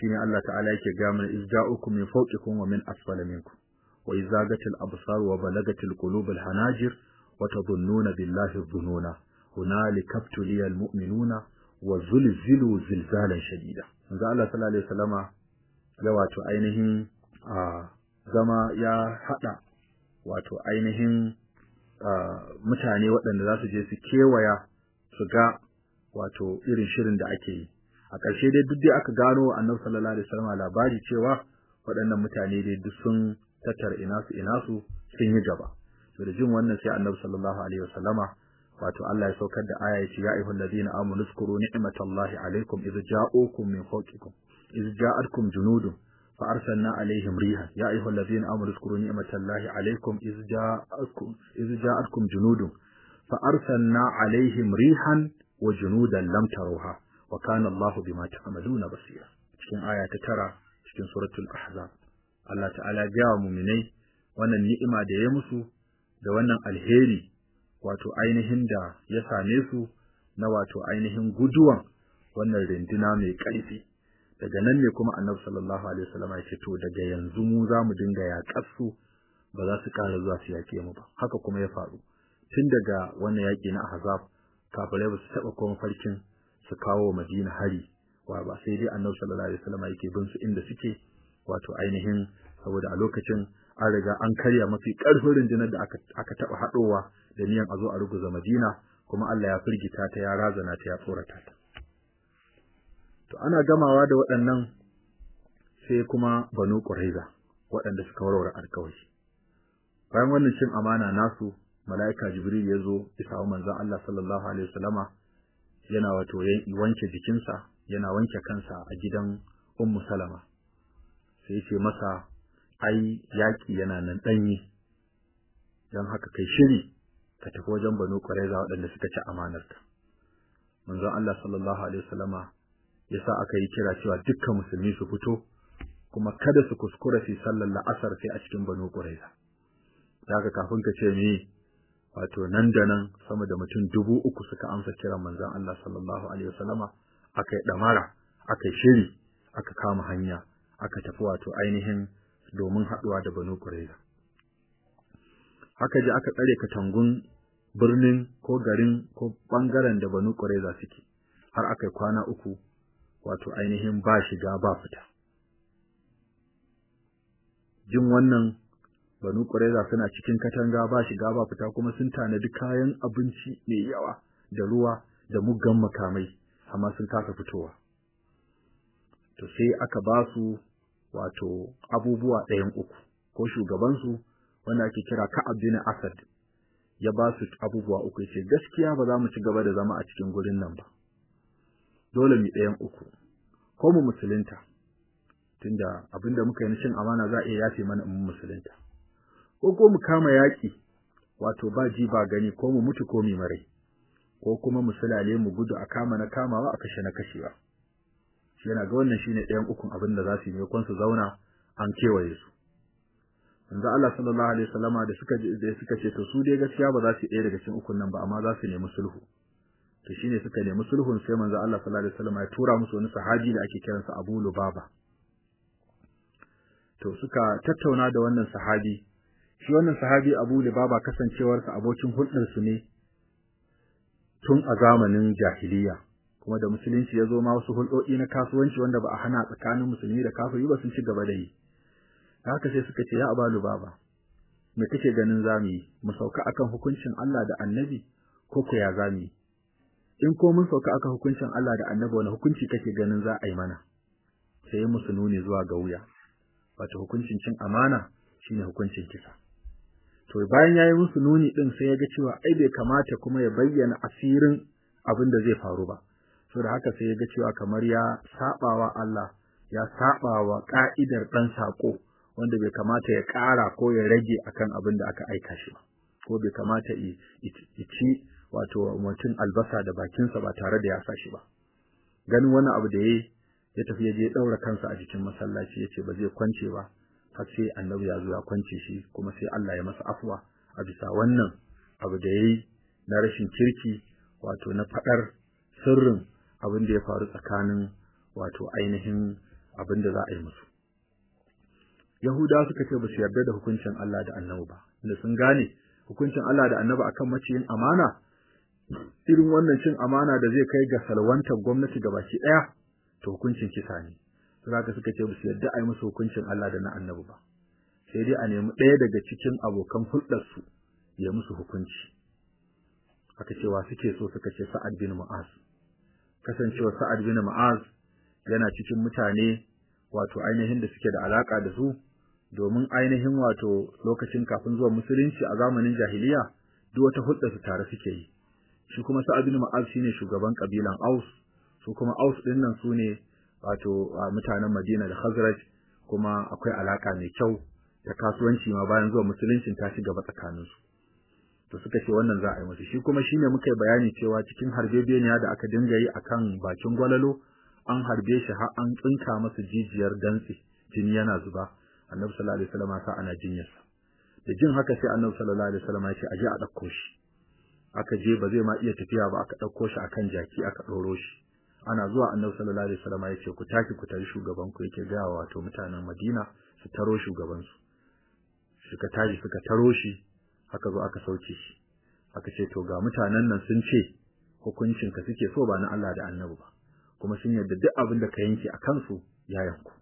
shine Allah ta'ala yake ga mana izja'ukum min fawqikum wa min asfala minkum wa izagatil absar wa balagatil qulubul hanajir wa tadhunnuna billahi dhununa hunalika ibtuliyal mu'minuna wa zulzilu zilzalan shadida. Manzo Allah sallallahu alaihi wasallama ya wato ainihin zama ya hada wato ainihin mutane waɗanda za su je su kewaya su ga wato irin shirin da ake yi. A ƙarshe dai duk dai aka gano annabi sallallahu alaihi wasallam labari cewa waɗannan mutane dai duk sun tattara ina su ina su sun yi gaba. To da jin wannan sai annabi sallallahu alaihi wasallama wato Allah ya saukar da aya ya ce ya ayyuhal ladina amanu zkuru ni'matallahi alaikum idh ja'ukum min fawqikum idh ja'atkum junudun fa arsalna alaihim riha. Ya ayyuhal ladina amanu zkuru ni'matallahi alaikum idh ja'atkum idh ja'atkum junudun fa arsalna alaihim rihan wa junudan lam tarawha. Wa kana Allahu bima ta'maluna basira. Cikin aya ta tara cikin suratul ahzab. Allah ta'ala ya wa mu'minai wannan ni'ima da ya musu da wannan alheri wato ainihin da ya same su na wato ainihin guduwan wannan rinduna mai ƙarfi. Daga nan ne kuma annabi sallallahu alaihi wasallam ya ce to daga yanzu mu za mu dinga yaƙar su ba za su ƙara zuwa su yaƙe mu ba. Haka kuma ya faru. Tun daga wannan yaƙi na ahzab kafirai ba su taɓa kuma farkin su kawo Madina hari wa ba sai dai Annabi sallallahu alaihi wasallam yake bin su inda suke wato ainihin saboda a lokacin an riga an karya mafi ƙarfin rundunar da aka taɓa haɗowa da niyan a zo a ruguza Madina kuma Allah ya firgita ta ya razana ta ya tsorata ta. To ana gamawa da waɗannan sai kuma Banu Quraiza waɗanda suka warware alƙawari bayan wannan cin amana nasu mala'ika Jibril ya zo ya samu manzon Allah sallallahu alaihi wasallama yana wato wanke jikinsa yana wanke kansa a gidan Ummu Salama. Sai ce masa ai yaki yana nan danyi dan haka kai shiri ka tafi wajen Banu Qurayza waɗanda suka ci amanarka manzon Allah sallallahu alaihi wasallama yasa aka yi kira cewa dukkan musulmi su fito kuma kada su kuskura su sallar la'asar sai a cikin Banu Qurayza. Daga kafin ka ce me wato nan da nan sama da mutum dubu uku suka amsa kiran manzon Allah sallallahu alaihi wasallama aka yi damara aka yi shiri aka kama hanya aka tafi wato ainihin domin haɗuwa da Banu Qurayza. Haka je aka tsare katangun birnin ko garin ko ɓangaren da Banu Qurayza suke har aka yi kwana uku wato ainihin ba shiga ba fita. Jin wannan Banu Qurayza suna cikin katanga ba shiga ba fita kuma sun tanadi kayan abinci mai yawa da ruwa da muggan makamai amma sun kasa fitowa. To sai aka ba su wato abubuwa ɗayan uku ko shugabansu wanda ake kira Ka'ab bin Asad ya ba su abubuwa uku ce gaskiya ba za mu ci gaba da zama a cikin gurin nan ba. Dole mu ɗayan uku ko mu musulunta tunda abin da muka yi cin amana za a iya yafe mana in musulunta. Ko ko mu kama yaƙi wato ba ji ba gani ko mu mutu ko mu marai ko kuma mu sulale mu gudu a kama na kamawa a kashe na kashewa. Shi yana ga wannan shine ɗayan ukun abin da za su yi kon su zauna an kewaye su. Manzo Allah sallallahu alaihi wasallama da suka da suka ce to su dai gaskiya ba za su ɗaya daga cikin ukun nan ba amma za su nemi sulhu. To shine suka nemi sulhun sai manzo Allah sallallahu alaihi wasallama ya tura musu wani sahabi da ake kiransa Abu Lubaba. To suka tattauna da wannan sahabi shi wannan sahabi Abu Libaba kasancewarsa abokin hulɗar su ne tun a zamanin jahiliya. Kuma da musulunci ya zo ma wasu hulɗoɗi na kasuwanci wanda ba a hana tsakanin musulmi da kafiri ba sun ci gaba da yi. Haka sai suka ce ya Abu Libaba me kake ganin za mu yi? Mu sauka akan hukuncin Allah da Annabi ko ko ya za mu yi? In ko mun sauka akan hukuncin Allah da Annabi wani hukunci kake ganin za a yi mana? Sai musu nuni zuwa ga wuya. Wato hukuncin cin amana shine hukuncin kisa. To bayan yayi musu nuni din sai ya ga cewa ai bai kamata kuma ya bayyana asirin abin da zai faru ba. Da haka sai ya ga cewa kamar ya sabawa Allah ya sabawa ka'idar dan sako wanda bai kamata ya ƙara ko ya rage akan abin da aka aika shi ba. Ko bai kamata ya ci wato mutum albasa da bakinsa ba tare da ya sa shi ba. Ganin wani abu da yayi ya tafi ya je daura kansa a jikin masallaci ya ce ba zai kwance ba. Har sai annabi ya zo ya kwance shi kuma sai Allah ya masa afwa a bisa wannan abu da yayi na rashin kirki wato na fadar sirrin abin da ya faru tsakanin wato ainihin abin da za a yi musu. Yahudawa suka ce ba su yarda da hukuncin Allah da Annabi ba da sun gane hukuncin Allah da Annabi akan maciyin amana irin wannan cin amana da zai kai ga salwantar gwamnati gabaki ɗaya to hukuncin kisa ne. Saboda suka ce su yarda a musu hukuncin Allah da na Annabi ba. Sai dai a nemi ɗaya daga cikin abokan hulɗarsu ya musu hukunci. Aka cewa suke so suka ce Sa'ad bin Mu'az. Kasancewa Sa'ad bin Mu'az yana cikin mutane wato ainihin da suke da alaka da su domin ainihin wato lokacin kafin zuwa musulunci a zamanin jahiliya duk wata hulɗa su tare suke yi. Shi kuma Sa'ad bin Mu'az shine shugaban kabilan Aus. Su kuma Aus ɗin nan su ne wato mutanen Madina da Khazraj kuma akwai alaka mai kyau ta kasuwanci ma bayan zuwa musuluncin ta ci gaba tsakaninsu. To suka ce wannan za a yi musu. Shi kuma shine muka bayani cewa cikin harbebeniya da aka dinga yi akan bakin gwalalo an harbe shi har an tsinka masa jijiyar dantse jini yana zuba. Annabi sallallahu alaihi wasallam sa ana jinyarsa. Da jin haka sai annabi sallallahu alaihi wasallam ya ce aje a ɗauko shi. Aka je ba zai ma iya tafiya ba aka ɗauko shi akan jaki aka doro shi. Ana zuwa annabi sallallahu alaihi wasallam ya ku tafi ku tari shugaban ku yake ga wato mutanen Madina su taro shugaban su. Suka tashi suka taro shi aka zo aka sauke shi. Aka ce to ga mutanen nan sun ce hukuncin ka suke so ba na Allah da Annabi ba kuma sun yarda duk abin da ka yanke a kansu ya yanku.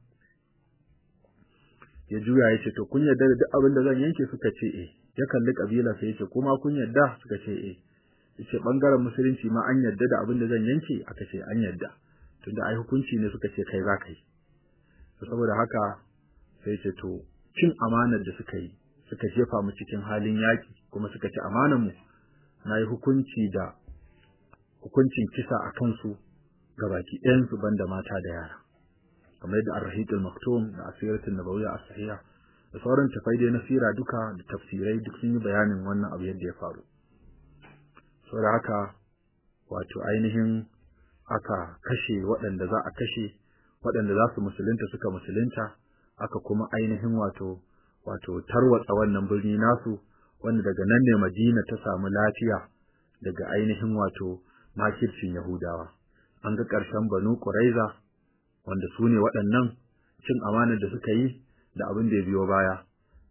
Ya juya ya ce to kun yarda da duk abin da zan yanke? Suka ce eh. Ya kalli kabila sai ya ce kuma kun yarda? Suka ce eh. Ya ce ɓangaren musulunci ma an yarda da abin da zan yanke aka ce an yarda tunda ai hukunci ne suka ce kai za ka yi. Saboda haka sai ya ce to cin amanar da suka yi suka jefa mu cikin halin yaki kuma suka ci amanar mu na yi hukunci da hukuncin kisa a kansu gabaki ɗayan su banda mata da yara. Kamar yadda Ar-Rahiq al-Maktum da Asiratul Nabawiyya as-Sahiha da sauran tafai dai na sira duka da tafsirai duk sun yi bayanin wannan abu yadda ya faru. Saboda haka wato ainihin aka kashe waɗanda za a kashe waɗanda za su musulunta suka musulunta aka kuma ainihin wato wato tarwatsa wannan birni nasu wanda daga nan ne Madina ta samu lafiya daga ainihin wato makircin Yahudawa. An ga ƙarshen Banu Quraiza wanda su ne waɗannan cin amanar da suka yi da abin da ya biyo baya.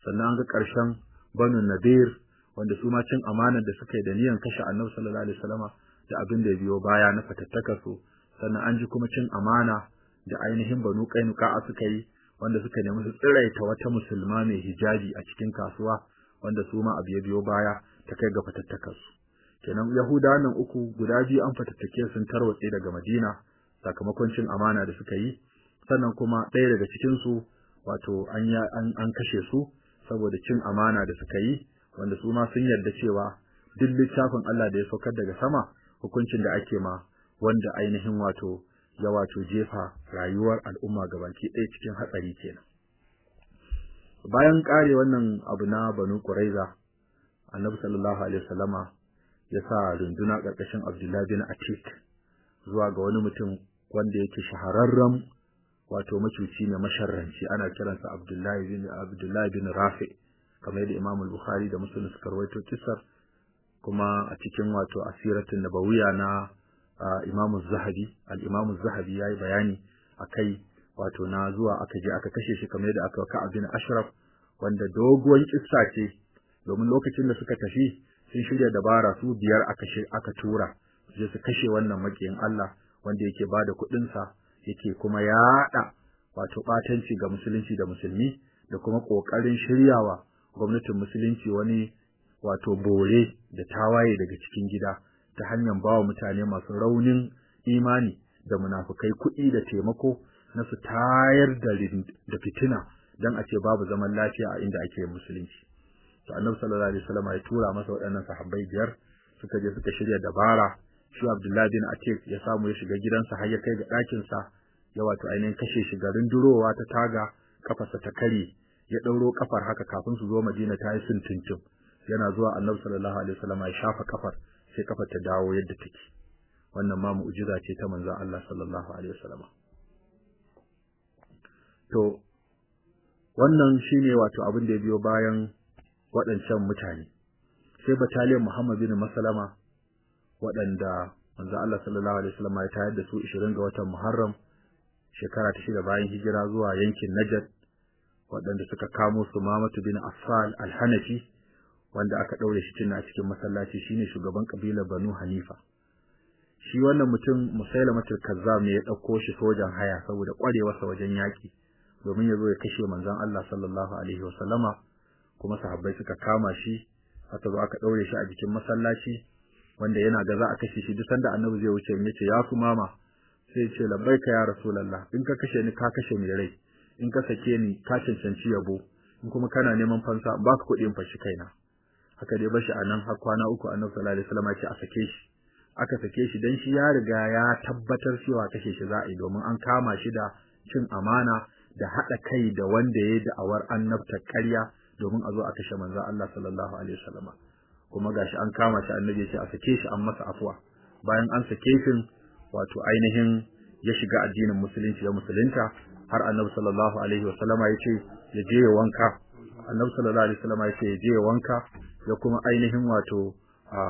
Sannan an ga ƙarshen Banu Nadir wanda su ma cin amanar da suka yi da niyan kashe Annabi sallallahu alaihi wasallama da abin da ya biyo baya na fatattaka su. Sannan an ji kuma cin amana da ainihin Banu Qainuqa suka yi wanda suka nemi su tsiraita wata musulma mai hijabi a cikin kasuwa wanda su ma abu ya biyo baya ta kai ga fatattakarsu kenan yahudawan nan uku guda biyu an fatattake sun tarwatse daga madina sakamakon cin amana da suka yi. Sannan kuma ɗaya daga cikin su wato an, an kashe su saboda cin amana da suka yi. Wanda su ma sun yarda cewa duk littafin Allah da ya saukar daga sama hukuncin da ake ma wanda ainihin wato ya wato jefa rayuwar al'umma gabaki ɗaya cikin hatsari kenan. Bayan ƙare wannan abu na Banu Quraiza Annabi sallallahu alaihi wasallama ya sa runduna ƙarƙashin Abdullah bin Atik zuwa ga wani mutum wanda yake shahararren wato macuci ne masharranci ana kiransa Abdullah bin Abdullah bin Rafi. Kamar yadda Imam Bukhari da Muslim suka rawaito kisar kuma a cikin wato asiratun nabawiyya na Imam Zahabi al-Imam Zahabi yayi bayani akai wato na zuwa aka je aka kashe shi kamar yadda aka ka abin Ashraf wanda doguwar kissa ce domin lokacin da suka tafi sun shirya dabara su biyar aka aka tura je su kashe wannan makiyin Allah wanda yake ba da kuɗin sa yake kuma yaɗa wato batanci ga musulunci da musulmi da kuma ƙoƙarin shiryawa gwamnatin musulunci wani wato bore da tawaye daga cikin gida ta hanyar bawa mutane masu raunin imani da munafukai kuɗi da taimako na su tayar da da fitina dan a ce babu zaman lafiya a inda ake musulunci. To annabi sallallahu alaihi wasallam ya tura masa waɗannan sahabbai biyar suka je suka shirya dabara. Shi Abdullahi bin Atik ya samu ya shiga gidansa har ya kai ga ɗakin sa ya wato ainihin kashe shi garin durowa ta taga kafarsa ta kare ya ɗauro kafar haka kafin su zo Madina ta yi sintincin. Yana zuwa annabi sallallahu alaihi wasallam ya shafa kafar sai kafar ta dawo yadda take. Wannan ma mu'jiza ce ta manzon Allah sallallahu alaihi wasallam. To wannan shine wato abin da ya biyo bayan waɗancan mutane. Sai bataliyar Muhammad bin Maslama waɗanda manzo Allah sallallahu alaihi wasallam ya tayar da su 20 ga watan Muharram shekara ta shida bayan hijira zuwa yankin Najd waɗanda suka kamo su Mamatu bin Affal al-Hanafi wanda aka ɗaure shi tun a cikin masallaci shine shugaban kabilar Banu Hanifa. Shi wannan mutum Musailamatul Kazzab ne ya ɗauko shi sojan haya saboda ƙwarewarsa wajen yaƙi domin ya zo ya kashe manzon Allah sallallahu alaihi wasallama kuma sahabbai suka kama shi aka zo aka ɗaure shi a jikin masallaci wanda yana ga za a kashe shi duk sanda annabi zai wuce ya ce ya su mama sai ya ce labbaika ya rasulullah in ka kashe ni ka kashe mai rai. In ka sake ni ka cancanci yabo. In kuma kana neman fansa ba ka kuɗi in fashi kaina. Haka dai bashi a nan har kwana uku annabi sallallahu alaihi wasallam ya a sake shi. Aka sake shi dan shi ya riga ya tabbatar cewa kashe shi za a yi domin an kama shi da cin amana da haɗa kai da wanda ya da'awar annabta ƙarya domin a zo a kashe manzon Allah sallallahu alaihi wasallam. Kuma gashi an kama shi annabi ya ce a sake shi an masa afwa bayan an sake shi wato ainihin ya shiga addinin musulunci ya musulunta har annabi sallallahu alaihi wasallam ya ce ya je ya wanka. Annabi sallallahu alaihi wasallam ya ce ya je ya wanka. Ya kuma ainihin wato a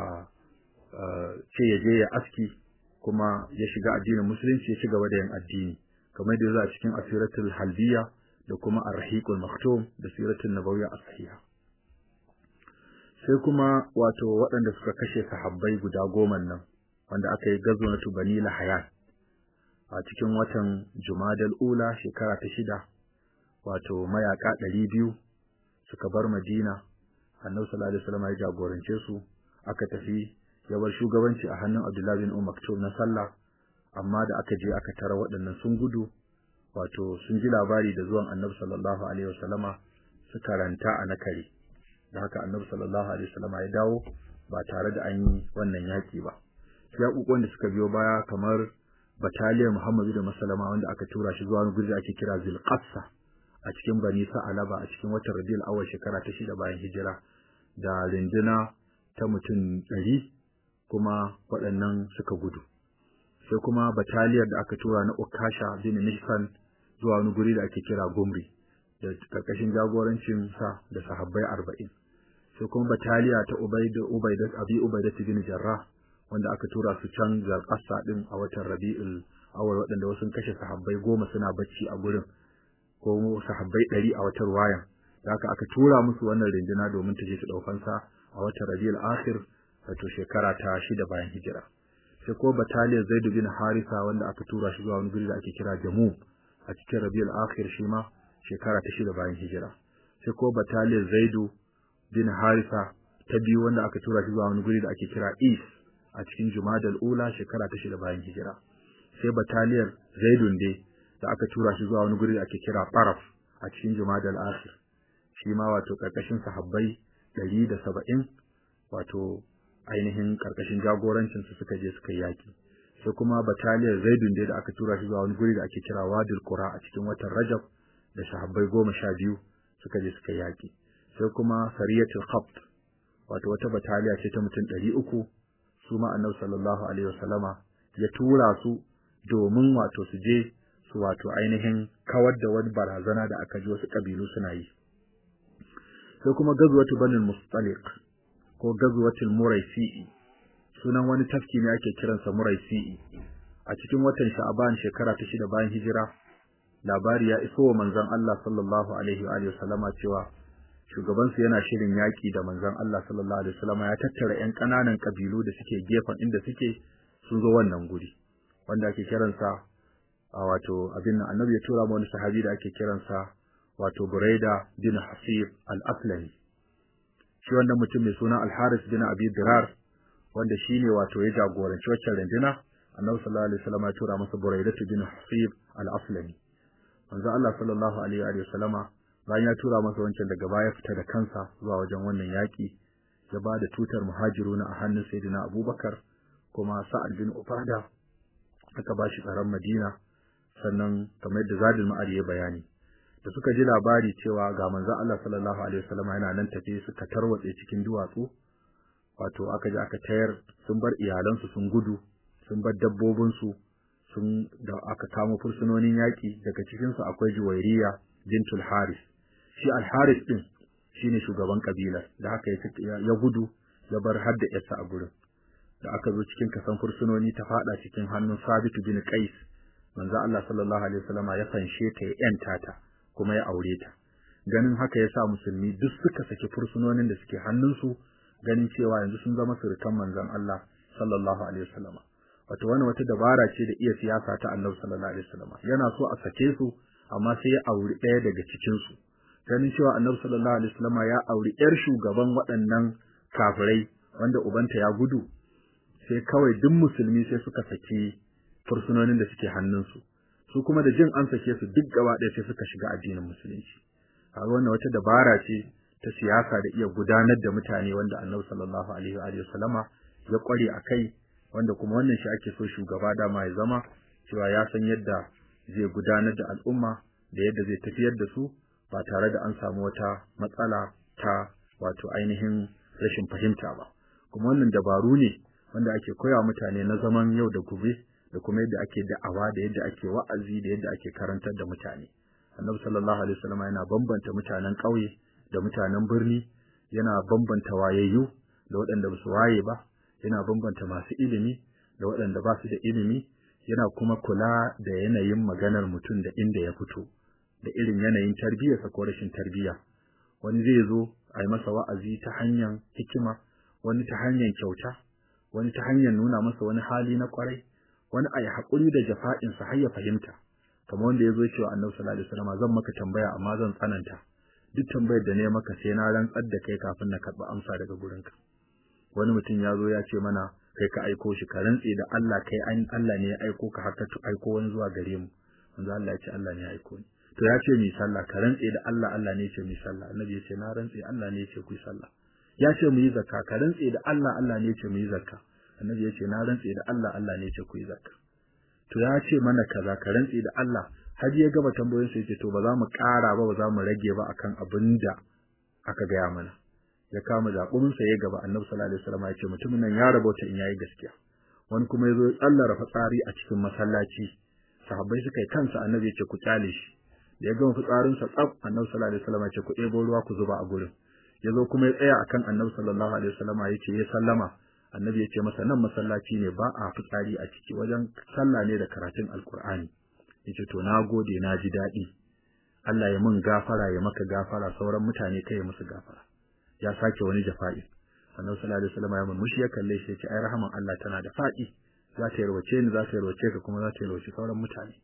ce ya je ya aski kuma ya shiga addinin musulunci ya ci gaba da addini. Kamar da a cikin asiratul halbiya da kuma arhiqul maktum da siratul nabawiyya as-sahiha. Sai kuma wato waɗanda suka kashe sahabbai guda goma nan wanda aka yi gazo na tubani lahayat a cikin watan jumadal ula shekara ta shida wato mayaka ɗari biyu suka bar madina. Annabi sallallahu alaihi wasallam ya jagorance su aka tafi ya bar shugabanci a hannun abdullahi bin umar na sallah. Amma da aka je aka tara waɗannan sun gudu wato sun ji labari da zuwan annabi sallallahu alaihi wasallama suka ranta a nakare da haka annabi sallallahu alaihi wasallama ya dawo ba tare da an yi wannan yaki ba. Yaƙuƙuwan da suka biyo baya kamar bataliyar Muhammadu da Masalama wanda aka tura shi zuwa guri ake kira Zilqassa a cikin Bani Sa'alaba a cikin watan Rabiul Awwal shekara ta shida bayan hijira da rinduna ta mutum ɗari kuma waɗannan suka gudu. Sai kuma bataliyar da aka tura na Ukasha bin Mihsan zuwa wani guri da ake kira Gumri da ƙarƙashin jagorancin sa da sahabbai arba'in. Sai kuma bataliya ta Ubaida Ubaidat Abi Ubaidat bin Jarrah wanda aka tura su can Zarqassa din a watan Rabiul Awwal waɗanda wasu kashe sahabbai goma suna bacci a gurin ko sahabbai ɗari a watan wayan da haka aka tura musu wannan rinduna domin ta je su ɗaukansa a watan Rabiul Akhir wato shekara ta shida bayan hijira. Sai ko bataliyar Zaid bin Harisa wanda aka tura shi zuwa wani guri da ake kira Jamu a cikin Rabiul Akhir shi ma shekara ta shida bayan hijira. Sai ko bataliyar Zaidu bin Harisa ta biyu wanda aka tura shi zuwa wani guri da ake kira Is a cikin Jumadal Ula shekara ta shida bayan hijira. Sai bataliyar Zaidun dai da aka tura shi zuwa wani guri da ake kira Faraf a cikin Jumadal Akhir. Shi ma wato ƙarƙashin sahabbai ɗari da saba'in wato ainihin ƙarƙashin jagorancin su suka je suka yaki sai kuma bataliyar Zaidun dai da aka tura shi zuwa wani guri da ake kira Wadil Qura a cikin watan Rajab da sahabbai goma sha biyu suka je suka yaki sai kuma Sariyatul Khabt wato wata bataliya ce ta mutum ɗari uku su ma annabi sallallahu alaihi wasallama ya tura su domin wato su je su wato ainihin kawar da wani barazana da aka ji wasu kabilu suna yi. Sai kuma gazwatu banil mustaliq ko gazwatul muraisi sunan wani tafki ne ake kiransa muraisi a cikin watan sha'ban shekara ta shida bayan hijira labari ya iso wa manzon Allah sallallahu alaihi wa sallama cewa shugabansu yana shirin yaƙi da manzon Allah sallallahu alaihi wasallam ya tattara ƴan ƙananan kabilu da suke gefen inda suke sun zo wannan guri wanda ake kiransa a wato abin nan annabi ya tura ma wani sahabi da ake kiransa wato Buraida bin Hasib al-Aslami. Shi wannan mutum mai suna Al-Haris bin Abi Dirar wanda shine wato ya jagoranci waccan runduna annabi sallallahu alaihi wasallam ya tura masa Buraida bin Hasib al-Aslami. Manzo Allah sallallahu alaihi wa bayan ya tura masa wancan daga baya fita da kansa zuwa wajen wannan yaƙi ya ba da tutar muhajiruna a hannun sayyidina abubakar kuma sa'ad bin ubada aka ba shi tsaron madina sannan kamar yadda zadul ma'ad ya bayani. Da suka ji labari cewa ga manzon Allah sallallahu alaihi wasallam yana nan tafe suka tarwatse cikin duwatsu wato aka ji aka tayar sun bar iyalansu sun gudu sun bar dabbobinsu sun da aka kamo fursunonin yaƙi daga cikinsu akwai juwairiya bintul haris. Shi al-Haris din shine shugaban kabilar da haka ya gudu ya bar hadda yarsa a gurin. Da aka zo cikin kasan fursunoni ta fada cikin hannun Sabit bin Qais manzo Allah sallallahu alaihi wasallama ya fanshe ta ya yanta ta kuma ya aure ta. Ganin haka yasa musulmi duk suka saki fursunonin da suke hannunsu ganin cewa yanzu sun zama surukan manzon Allah sallallahu alaihi wasallama. Wato wani wata dabara ce da iya siyasa ta Annabi sallallahu alaihi wasallama. Yana so a sake su amma sai ya auri ɗaya daga cikin su ganin cewa Annabi sallallahu alaihi wasallama ya auri ƴar shugaban waɗannan kafirai wanda ubanta ya gudu sai kawai duk musulmi sai suka saki fursunonin da suke hannunsu. Su kuma da jin an sake su duk gaba ɗaya sai suka shiga addinin musulunci. Kaga wannan wata dabara ce ta siyasa da iya gudanar da mutane wanda Annabi sallallahu alaihi wa sallama ya kware a kai wanda kuma wannan shi ake so shugaba dama ya zama cewa ya san yadda zai gudanar da al'umma da yadda zai tafiyar da su ba tare da an samu wata matsala ta wato ainihin rashin fahimta ba. Kuma wannan dabaru ne wanda ake koya mutane na zaman yau da gobe da kuma yadda ake da'awa da yadda ake wa'azi da yadda ake karantar da mutane. Annabi sallallahu alaihi wasallam yana bambanta mutanen ƙauye da mutanen birni yana bambanta wayayyu da waɗanda ba su waye ba yana bambanta masu ilimi da waɗanda ba su da ilimi yana kuma kula da yanayin maganar mutum da inda ya fito. Da irin yanayin tarbiyyarsa ko rashin tarbiyya. Wani zai zo a yi masa wa'azi ta hanyar hikima wani ta hanyar kyauta wani ta hanyar nuna masa wani hali na ƙwarai wani a yi haƙuri da jafa'insa har ya fahimta. Kamar wanda ya zo cewa annabi sallallahu alaihi wasallam zan maka tambaya amma zan tsananta. Duk tambayar da ne maka sai na rantsar da kai kafin na karɓi amsa daga gurinka. Wani mutum ya zo ya ce mana kai ka aiko shi ka rantse da Allah kai an Allah ne ya aiko ka haka to aiko wani zuwa gare mu. Manzo Allah ya ce Allah ne ya aiko ni. To ya ce mi sallah ka rantse da Allah Allah ne ya ce mi sallah. Annabi ya ce na rantse Allah ne ya ce ku yi sallah. Ya ce mu yi zakka ka rantse da Allah Allah ne ya ce mu yi zakka. Annabi ya ce na rantse da Allah Allah ne ya ce ku yi zakka. To ya ce mana kaza ka rantse da Allah. Har ya gaba tambayoyin sa ya ce to ba za mu ƙara ba ba za mu rage ba akan abin da aka gaya mana. Ya kama zaɓumin sa ya gaba. Annabi sallallahu alaihi wasallam ya ce mutumin nan ya rabauta in yayi gaskiya. Wani kuma ya zo ya tsallara fitsari a cikin masallaci. Sahabbai suka yi kansa annabi ya ce ku ƙyale shi. Ya gama fitsarin sa tsaf annabi sallallahu alaihi wasallam ya ce ku ɗebo ruwa ku zuba a gurin. Yazo kuma ya tsaya akan annabi sallallahu alaihi wasallam ya ce ya sallama. Annabi ya ce masa nan masallaci ne ba a fitsari a ciki wajen sallah ne da karatun alkur'ani ya ce to na gode na ji daɗi. Allah ya mun gafara ya maka gafara sauran mutane kai musu gafara. Ya sake wani jafa'i. Annabi sallallahu alaihi wasallam ya murmushi ya kalle shi ya ce ai rahaman Allah tana da faɗi. Za ta yarwace ni za ta yarwace ka kuma za ta yarwace sauran mutane.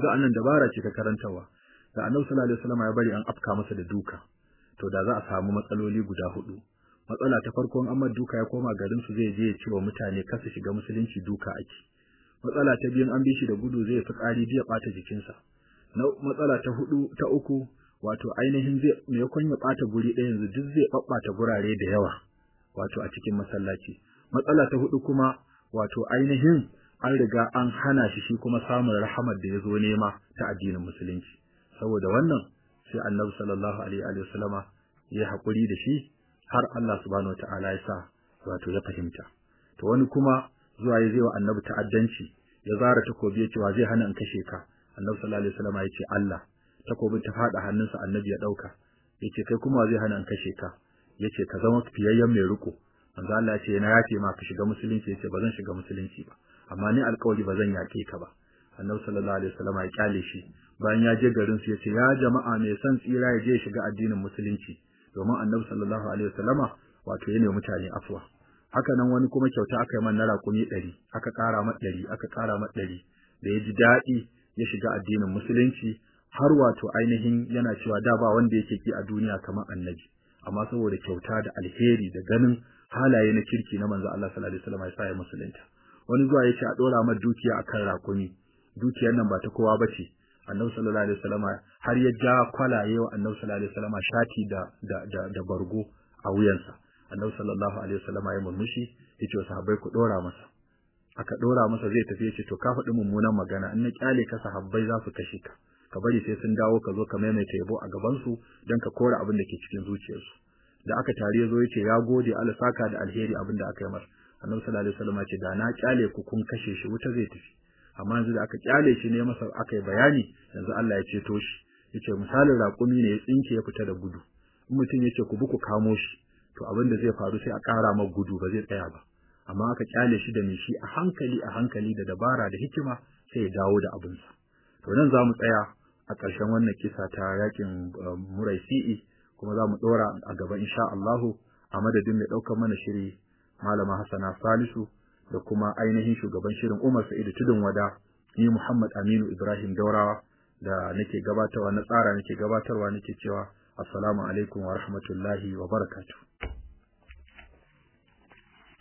Ga annan dabara ce ta karantawa da annabi sallallahu alaihi wasallam ya bari an afka masa da duka. To da za a samu matsaloli guda huɗu. Matsala ta farko an duka ya koma garin su zai je ya ce wa mutane kasa shiga musulunci duka ake. Matsala ta biyun an bi shi da gudu zai fi ƙari ya ɓata jikinsa. Na matsala ta huɗu ta uku wato ainihin zai me ya ɓata guri ɗaya yanzu duk zai ɓaɓɓata gurare da yawa wato a cikin masallaci. Matsala ta huɗu kuma wato ainihin an riga an hana shi shi kuma samun rahamar da ya zo nema ta addinin musulunci. Saboda wannan sai annabi sallallahu alaihi wa sallama ya haƙuri da shi har Allah subhanahu wataala ya sa wato ya fahimta. To wani kuma zuwa ya zai wa annabi ta'addanci ya zara takobi ya ce wa zai hana in kashe ka? Annabi sallallahu alaihi wasallam ya ce Allah. Takobin ta fada hannunsa annabi ya ɗauka ya ce kai kuma zai hana in kashe ka? Yace ka zama fiyayyen mai riko Allah ya ce na ya ce ma ka shiga musulunci? Yace ba zan shiga musulunci ba. Amma ni alƙawari ba zan ka ba. Annabi sallallahu alaihi wasallam ya ƙyale shi. Bayan ya je garin su ya ce ya jama'a mai son tsira ya je shiga addinin musulunci? Domin annabi sallallahu alaihi wasallama wato yana mutane afwa haka nan wani kuma kyauta aka yi man na raƙumi ɗari aka ƙara ma ɗari aka ƙara ma ɗari. Da ya ji daɗi ya shiga addinin musulunci har wato ainihin yana cewa da ba wanda yake ki a duniya kamar annabi. Amma saboda kyauta da alheri da ganin halaye na kirki na manzo Allah sallallahu alaihi wasallam ya sa ya musulunta. Wani zuwa ya ce a dora mar dukiya akan raƙumi. Dukiyar nan ba ta kowa bace annabi sallallahu alaihi wasallam har ya ja kwalaye wa annabi sallallahu alaihi wasallam shati da da da, bargo a wuyansa. Annabi sallallahu alaihi wasallam ya murmushi ya ce wa sahabbai ku dora masa. Aka dora masa zai tafi ya ce to ka faɗi mummunan magana. In na ƙyale ka sahabbai za su kashe ka. Ka bari sai sun dawo ka zo ka maimaita yabo a gaban su don ka kora abin da ke cikin zuciyarsu. Da aka tare zo ya ce ya gode Allah saka da alheri abin da aka yi masa. Annabi sallallahu alaihi wasallam ce da na ƙyale ku kun kashe shi wuta zai tafi. Amma yanzu da aka ƙyale shi ne masa aka yi bayani yanzu Allah ya ceto shi. Yace misalin raƙumi ne ya tsinke ya fita da gudu. In mutum ya ce ku bi ku kamo shi to abin da zai faru sai a ƙara maka gudu ba zai tsaya ba. Amma aka ƙyale shi da mishi a hankali a hankali da dabara da hikima sai ya dawo da abinsa. To nan za mu tsaya a ƙarshen wannan kisa ta yaƙin muraisi'i kuma za mu ɗora a gaba insha Allahu a madadin mai ɗaukar mana shiri malama Hassana Salisu da kuma ainihin shugaban shirin Umar Sa'idu Tudun Wada ni Muhammad Aminu Ibrahim Daurawa da nake gabatarwa na tsara nake gabatarwa nake cewa assalamu alaikum wa rahmatullahi wa barakatuh.